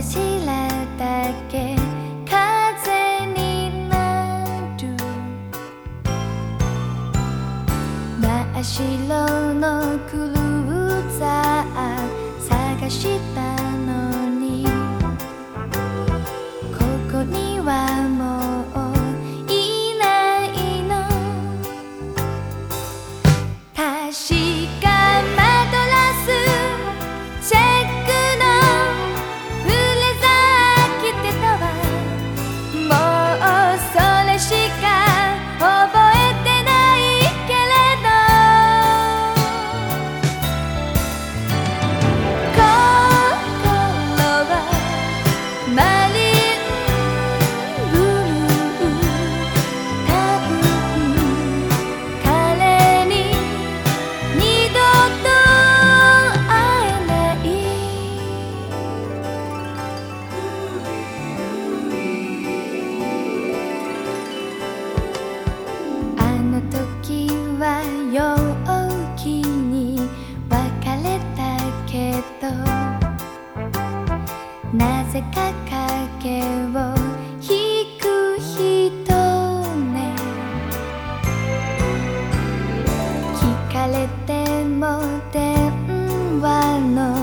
柱だけ風になる。真っ白のクルーザー探したれても電話の